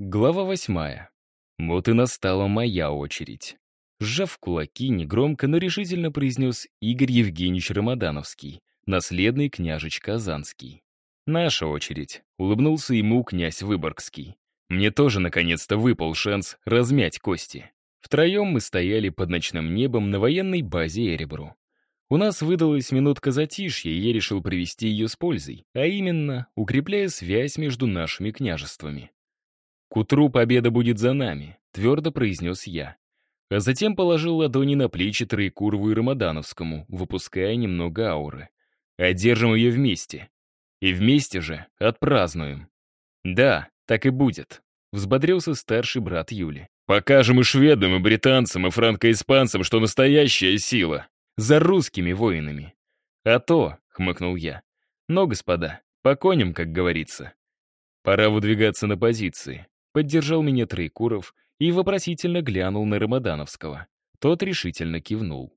Глава восьмая. Вот и настала моя очередь. Сжав кулаки, негромко, но решительно произнес Игорь Евгеньевич Рамадановский, наследный княжич Казанский. «Наша очередь», — улыбнулся ему князь Выборгский. Мне тоже, наконец-то, выпал шанс размять кости. Втроем мы стояли под ночным небом на военной базе Эребру. У нас выдалась минутка затишья, и я решил провести ее с пользой, а именно, укрепляя связь между нашими княжествами. «К утру победа будет за нами», — твердо произнес я. А затем положил ладони на плечи Троекурову и Рамадановскому, выпуская немного ауры. «Одержим ее вместе. И вместе же отпразднуем». «Да, так и будет», — взбодрился старший брат Юли. «Покажем и шведам, и британцам, и франко-испанцам, что настоящая сила. За русскими воинами». «А то», — хмыкнул я. «Но, господа, по коням, как говорится. Пора выдвигаться на позиции. Поддержал меня Троекуров и вопросительно глянул на Рамадановского. Тот решительно кивнул.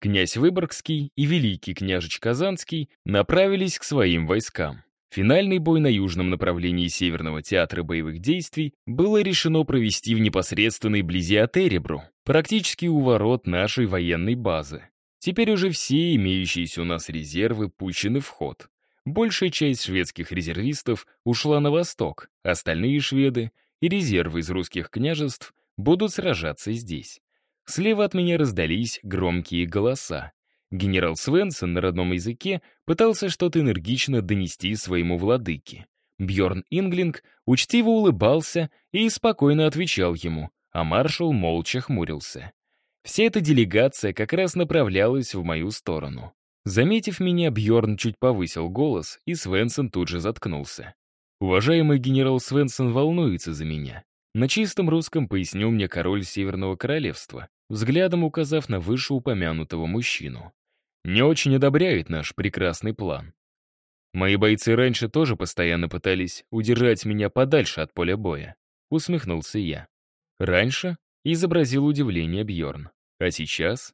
Князь Выборгский и великий княжич Казанский направились к своим войскам. Финальный бой на южном направлении Северного театра боевых действий было решено провести в непосредственной близи от Эребру, практически у ворот нашей военной базы. Теперь уже все имеющиеся у нас резервы пущены в ход. Большая часть шведских резервистов ушла на восток, остальные шведы и резервы из русских княжеств будут сражаться здесь. Слева от меня раздались громкие голоса. Генерал Свенсон на родном языке пытался что-то энергично донести своему владыке. Бьорн Инглинг учтиво улыбался и спокойно отвечал ему, а маршал молча хмурился. Вся эта делегация как раз направлялась в мою сторону. Заметив меня, Бьорн чуть повысил голос, и Свенсон тут же заткнулся. Уважаемый генерал Свенсон волнуется за меня. На чистом русском пояснил мне король Северного Королевства, взглядом указав на вышеупомянутого мужчину. Не очень одобряет наш прекрасный план. Мои бойцы раньше тоже постоянно пытались удержать меня подальше от поля боя. Усмехнулся я. Раньше изобразил удивление Бьорн. А сейчас?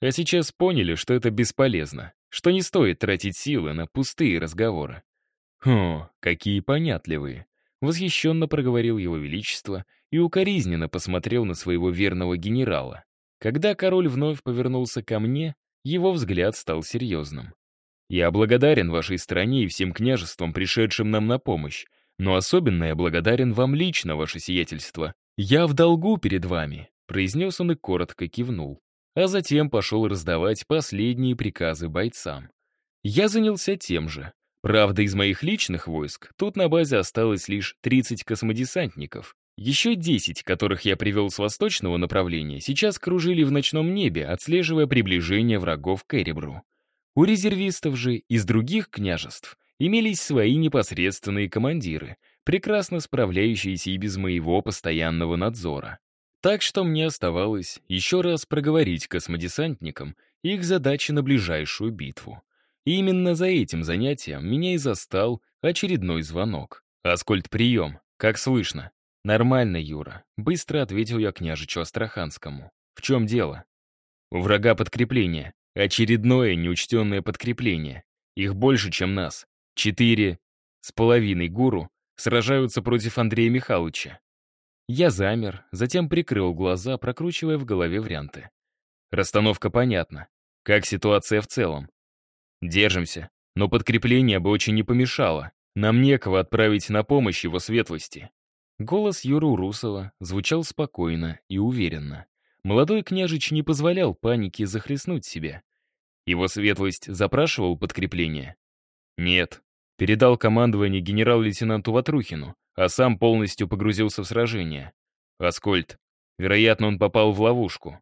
А сейчас поняли, что это бесполезно, что не стоит тратить силы на пустые разговоры. «О, какие понятливые!» — восхищенно проговорил его величество и укоризненно посмотрел на своего верного генерала. Когда король вновь повернулся ко мне, его взгляд стал серьезным. «Я благодарен вашей стране и всем княжествам, пришедшим нам на помощь, но особенно я благодарен вам лично, ваше сиятельство. Я в долгу перед вами», — произнес он и коротко кивнул, а затем пошел раздавать последние приказы бойцам. Я занялся тем же, Правда, из моих личных войск тут на базе осталось лишь 30 космодесантников. Еще 10, которых я привел с восточного направления, сейчас кружили в ночном небе, отслеживая приближение врагов к Эребру. У резервистов же из других княжеств имелись свои непосредственные командиры, прекрасно справляющиеся и без моего постоянного надзора. Так что мне оставалось еще раз проговорить космодесантникам их задачи на ближайшую битву. И именно за этим занятием меня и застал очередной звонок. «Аскольд, прием. Как слышно?» «Нормально, Юра», — быстро ответил я княжичу Астраханскому. «В чем дело?» «У врага подкрепление. Очередное неучтенное подкрепление. Их больше, чем нас. Четыре с половиной гуру сражаются против Андрея Михайловича. Я замер, затем прикрыл глаза, прокручивая в голове варианты. Расстановка понятна. Как ситуация в целом? Держимся, но подкрепление бы очень не помешало. Нам некого отправить на помощь его светлости. Голос Юры Урусова звучал спокойно и уверенно. Молодой княжич не позволял панике захлестнуть себя. Его светлость запрашивал подкрепление? Нет. Передал командование генерал-лейтенанту Ватрухину, а сам полностью погрузился в сражение. Аскольд. Вероятно, он попал в ловушку.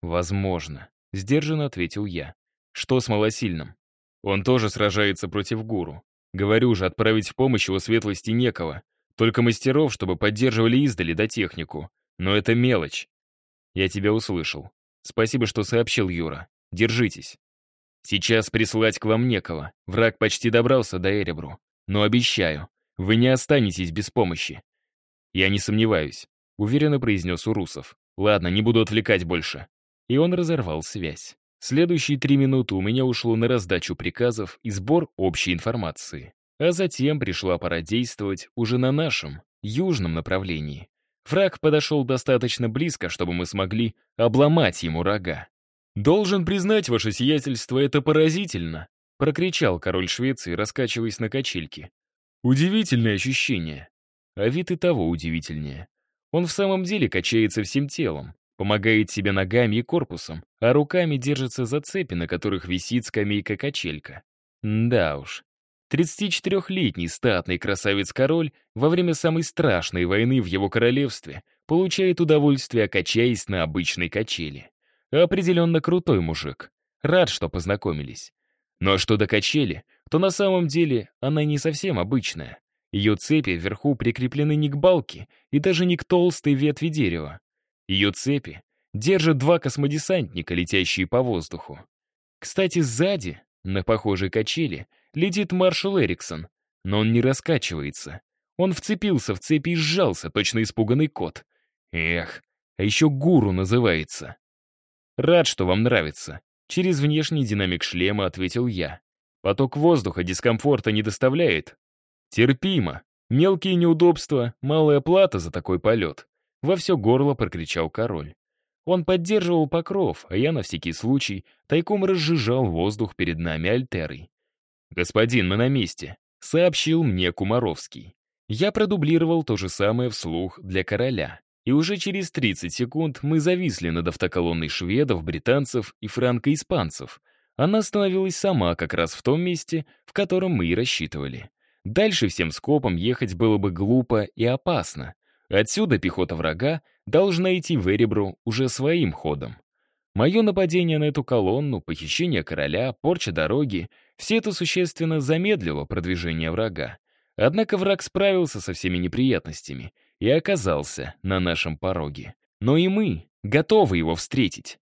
Возможно. Сдержанно ответил я. Что с малосильным? Он тоже сражается против гуру. Говорю же, отправить в помощь его светлости некого. Только мастеров, чтобы поддерживали издали до технику. Но это мелочь. Я тебя услышал. Спасибо, что сообщил Юра. Держитесь. Сейчас прислать к вам некого. Враг почти добрался до Эребру. Но обещаю, вы не останетесь без помощи. Я не сомневаюсь, уверенно произнес Урусов. Ладно, не буду отвлекать больше. И он разорвал связь. Следующие три минуты у меня ушло на раздачу приказов и сбор общей информации. А затем пришла пора действовать уже на нашем, южном направлении. Враг подошел достаточно близко, чтобы мы смогли обломать ему рога. «Должен признать, ваше сиятельство, это поразительно», прокричал король Швеции, раскачиваясь на качельке. «Удивительное ощущение. А вид и того удивительнее. Он в самом деле качается всем телом, помогает себе ногами и корпусом, а руками держится за цепи, на которых висит скамейка-качелька. Да уж. 34-летний статный красавец-король во время самой страшной войны в его королевстве получает удовольствие, качаясь на обычной качели. Определенно крутой мужик. Рад, что познакомились. Но что до качели, то на самом деле она не совсем обычная. Ее цепи вверху прикреплены не к балке и даже не к толстой ветви дерева. Ее цепи держат два космодесантника, летящие по воздуху. Кстати, сзади, на похожей качели, летит маршал Эриксон, но он не раскачивается. Он вцепился в цепи и сжался, точно испуганный кот. Эх, а еще гуру называется. Рад, что вам нравится. Через внешний динамик шлема ответил я. Поток воздуха дискомфорта не доставляет, Терпимо. Мелкие неудобства, малая плата за такой полет. Во все горло прокричал король. Он поддерживал покров, а я на всякий случай тайком разжижал воздух перед нами альтерой. «Господин, мы на месте», — сообщил мне Кумаровский. Я продублировал то же самое вслух для короля. И уже через 30 секунд мы зависли над автоколонной шведов, британцев и франко-испанцев. Она остановилась сама как раз в том месте, в котором мы и рассчитывали. Дальше всем скопом ехать было бы глупо и опасно. Отсюда пехота врага должна идти в Эребру уже своим ходом. Мое нападение на эту колонну, похищение короля, порча дороги — все это существенно замедлило продвижение врага. Однако враг справился со всеми неприятностями и оказался на нашем пороге. Но и мы готовы его встретить.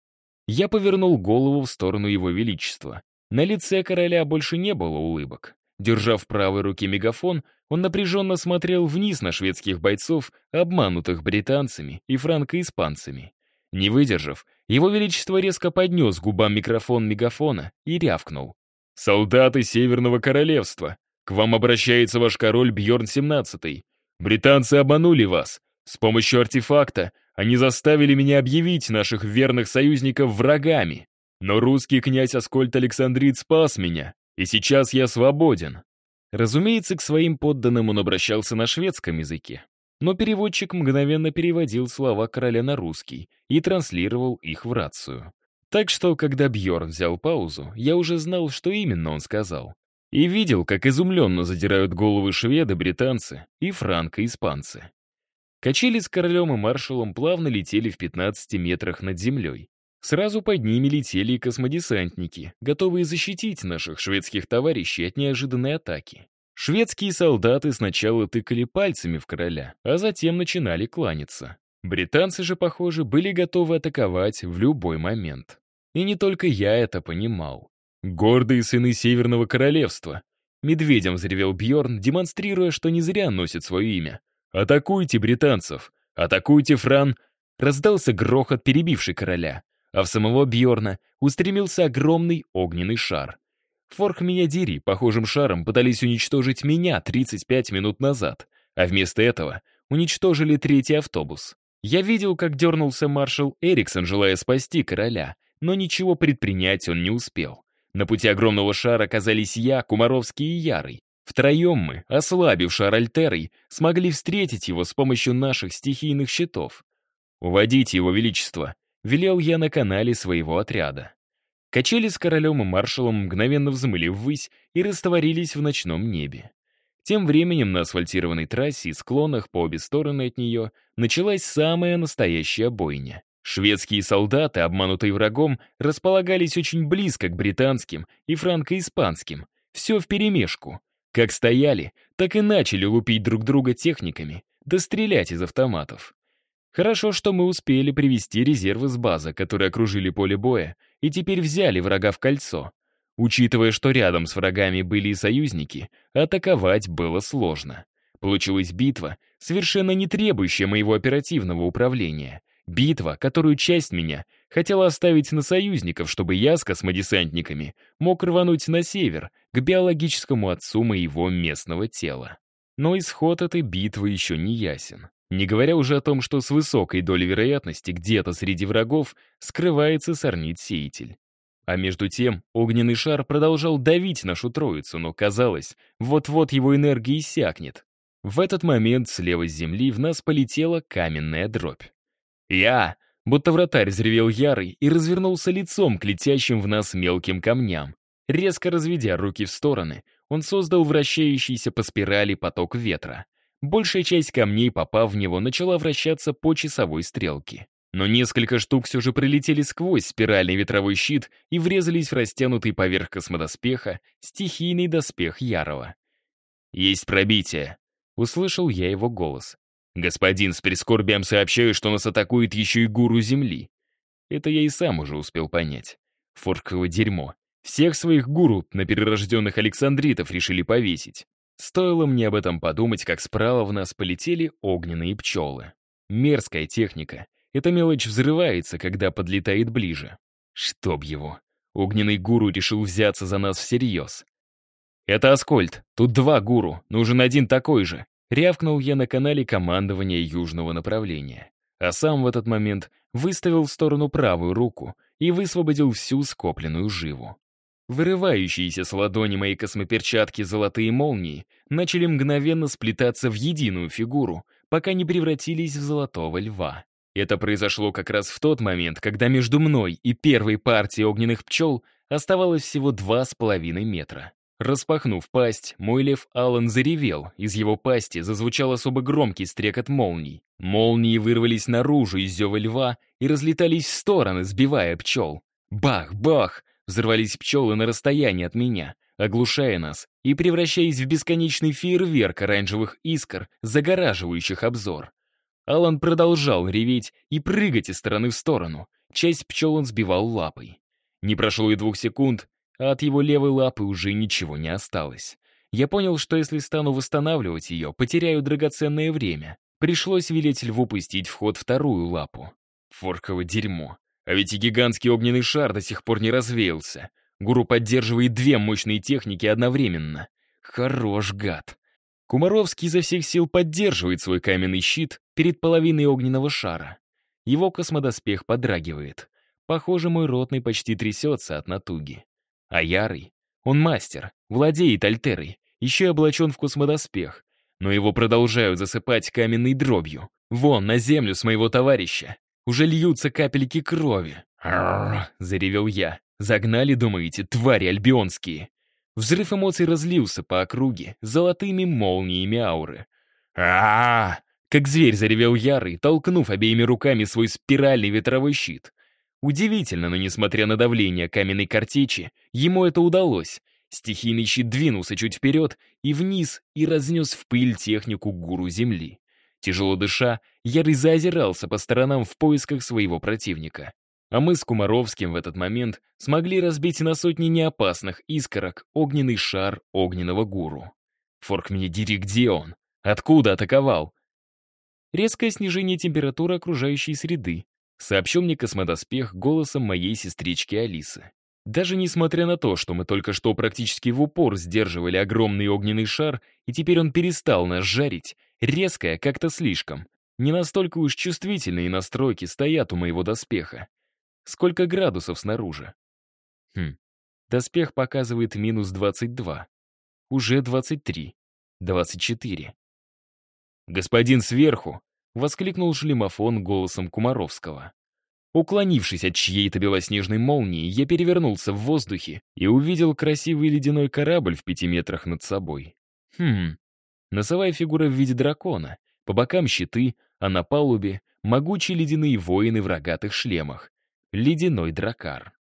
Я повернул голову в сторону его величества. На лице короля больше не было улыбок. Держа в правой руке мегафон, он напряженно смотрел вниз на шведских бойцов, обманутых британцами и франко-испанцами. Не выдержав, его величество резко поднес губам микрофон мегафона и рявкнул. «Солдаты Северного Королевства! К вам обращается ваш король Бьорн 17 Британцы обманули вас. С помощью артефакта они заставили меня объявить наших верных союзников врагами. Но русский князь Аскольд Александрит спас меня, и сейчас я свободен. Разумеется, к своим подданным он обращался на шведском языке. Но переводчик мгновенно переводил слова короля на русский и транслировал их в рацию. Так что, когда Бьорн взял паузу, я уже знал, что именно он сказал. И видел, как изумленно задирают головы шведы, британцы и франко-испанцы. Качели с королем и маршалом плавно летели в 15 метрах над землей. Сразу под ними летели и космодесантники, готовые защитить наших шведских товарищей от неожиданной атаки. Шведские солдаты сначала тыкали пальцами в короля, а затем начинали кланяться. Британцы же, похоже, были готовы атаковать в любой момент. И не только я это понимал. «Гордые сыны Северного Королевства!» Медведем взревел Бьорн, демонстрируя, что не зря носит свое имя. «Атакуйте британцев! Атакуйте Фран!» Раздался грохот, перебивший короля а в самого Бьорна устремился огромный огненный шар. Форк меня дери, похожим шаром пытались уничтожить меня 35 минут назад, а вместо этого уничтожили третий автобус. Я видел, как дернулся маршал Эриксон, желая спасти короля, но ничего предпринять он не успел. На пути огромного шара оказались я, Кумаровский и Ярый. Втроем мы, ослабив шар Альтерой, смогли встретить его с помощью наших стихийных щитов. «Уводите его величество», велел я на канале своего отряда. Качели с королем и маршалом мгновенно взмыли ввысь и растворились в ночном небе. Тем временем на асфальтированной трассе и склонах по обе стороны от нее началась самая настоящая бойня. Шведские солдаты, обманутые врагом, располагались очень близко к британским и франко-испанским. Все вперемешку. Как стояли, так и начали лупить друг друга техниками, да стрелять из автоматов. Хорошо, что мы успели привести резервы с базы, которые окружили поле боя, и теперь взяли врага в кольцо. Учитывая, что рядом с врагами были и союзники, атаковать было сложно. Получилась битва, совершенно не требующая моего оперативного управления. Битва, которую часть меня хотела оставить на союзников, чтобы я с космодесантниками мог рвануть на север, к биологическому отцу моего местного тела. Но исход этой битвы еще не ясен. Не говоря уже о том, что с высокой долей вероятности где-то среди врагов скрывается сорнит-сеятель. А между тем огненный шар продолжал давить нашу троицу, но казалось, вот-вот его энергия иссякнет. В этот момент слева с земли в нас полетела каменная дробь. Я, будто вратарь, взревел ярый и развернулся лицом к летящим в нас мелким камням. Резко разведя руки в стороны, он создал вращающийся по спирали поток ветра. Большая часть камней, попав в него, начала вращаться по часовой стрелке. Но несколько штук все же прилетели сквозь спиральный ветровой щит и врезались в растянутый поверх космодоспеха стихийный доспех Ярова. «Есть пробитие», — услышал я его голос. «Господин, с прискорбием сообщаю, что нас атакует еще и гуру Земли». Это я и сам уже успел понять. Форково дерьмо. Всех своих гуру на перерожденных Александритов решили повесить. Стоило мне об этом подумать, как справа в нас полетели огненные пчелы. Мерзкая техника — эта мелочь взрывается, когда подлетает ближе. Чтоб его. Огненный гуру решил взяться за нас всерьез. «Это Аскольд. Тут два гуру. Нужен один такой же». Рявкнул я на канале командования южного направления. А сам в этот момент выставил в сторону правую руку и высвободил всю скопленную живу. Вырывающиеся с ладони моей космоперчатки золотые молнии начали мгновенно сплетаться в единую фигуру, пока не превратились в золотого льва. Это произошло как раз в тот момент, когда между мной и первой партией огненных пчел оставалось всего два с половиной метра. Распахнув пасть, мой лев Аллан заревел, из его пасти зазвучал особо громкий стрекот молний. Молнии вырвались наружу из зева льва и разлетались в стороны, сбивая пчел. Бах-бах! Взорвались пчелы на расстоянии от меня, оглушая нас и превращаясь в бесконечный фейерверк оранжевых искр, загораживающих обзор. Алан продолжал реветь и прыгать из стороны в сторону. Часть пчел он сбивал лапой. Не прошло и двух секунд, а от его левой лапы уже ничего не осталось. Я понял, что если стану восстанавливать ее, потеряю драгоценное время. Пришлось велеть льву пустить в ход вторую лапу. Форково дерьмо. А ведь и гигантский огненный шар до сих пор не развеялся. Гуру поддерживает две мощные техники одновременно. Хорош гад. Кумаровский изо всех сил поддерживает свой каменный щит перед половиной огненного шара. Его космодоспех подрагивает. Похоже, мой ротный почти трясется от натуги. А Ярый, он мастер, владеет альтерой, еще и облачен в космодоспех, но его продолжают засыпать каменной дробью. Вон, на землю с моего товарища. Уже льются капельки крови. «Арррр!» — заревел я. «Загнали, думаете, твари альбионские?» Взрыв эмоций разлился по округе золотыми молниями ауры. -а Как зверь заревел ярый, толкнув обеими руками свой спиральный ветровой щит. Удивительно, но несмотря на давление каменной картечи, ему это удалось. Стихийный щит двинулся чуть вперед и вниз и разнес в пыль технику гуру земли. Тяжело дыша, Ярый заозирался по сторонам в поисках своего противника. А мы с Кумаровским в этот момент смогли разбить на сотни неопасных искорок огненный шар огненного гуру. Форк мне дери, где он? Откуда атаковал? Резкое снижение температуры окружающей среды, сообщил мне космодоспех голосом моей сестрички Алисы. Даже несмотря на то, что мы только что практически в упор сдерживали огромный огненный шар, и теперь он перестал нас жарить, резкое как-то слишком. Не настолько уж чувствительные настройки стоят у моего доспеха. Сколько градусов снаружи? Хм, доспех показывает минус 22. Уже 23. 24. «Господин сверху!» — воскликнул шлемофон голосом Кумаровского. Уклонившись от чьей-то белоснежной молнии, я перевернулся в воздухе и увидел красивый ледяной корабль в пяти метрах над собой. Хм, носовая фигура в виде дракона, по бокам щиты, а на палубе — могучие ледяные воины в рогатых шлемах, ледяной дракар.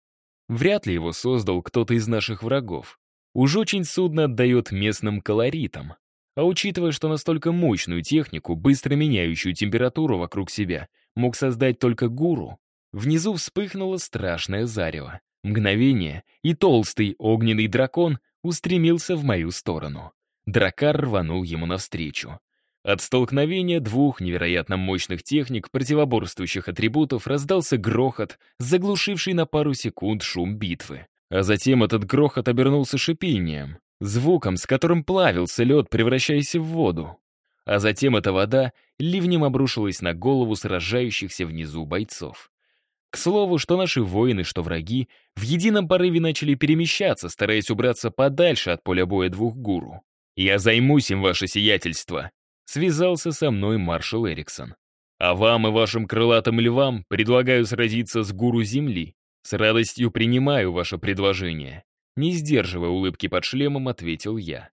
Вряд ли его создал кто-то из наших врагов. Уж очень судно отдает местным колоритам. А учитывая, что настолько мощную технику, быстро меняющую температуру вокруг себя, мог создать только гуру, внизу вспыхнуло страшное зарево. Мгновение, и толстый огненный дракон устремился в мою сторону. Дракар рванул ему навстречу. От столкновения двух невероятно мощных техник противоборствующих атрибутов раздался грохот, заглушивший на пару секунд шум битвы. А затем этот грохот обернулся шипением. звуком, с которым плавился лед, превращаясь в воду. А затем эта вода ливнем обрушилась на голову сражающихся внизу бойцов. К слову, что наши воины, что враги, в едином порыве начали перемещаться, стараясь убраться подальше от поля боя двух гуру. «Я займусь им, ваше сиятельство», — связался со мной маршал Эриксон. «А вам и вашим крылатым львам предлагаю сразиться с гуру земли. С радостью принимаю ваше предложение». Не сдерживая улыбки под шлемом, ответил я.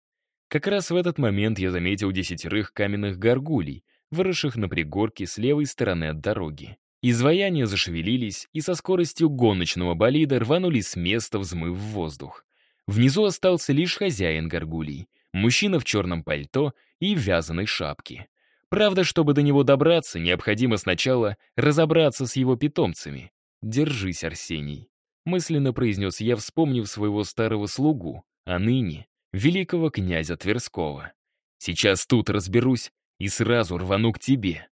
Как раз в этот момент я заметил десятерых каменных горгулей, выросших на пригорке с левой стороны от дороги. Изваяния зашевелились и со скоростью гоночного болида рванули с места, взмыв в воздух. Внизу остался лишь хозяин горгулей, мужчина в черном пальто и вязаной шапке. Правда, чтобы до него добраться, необходимо сначала разобраться с его питомцами. «Держись, Арсений», — мысленно произнес я, вспомнив своего старого слугу, а ныне — великого князя Тверского. «Сейчас тут разберусь и сразу рвану к тебе».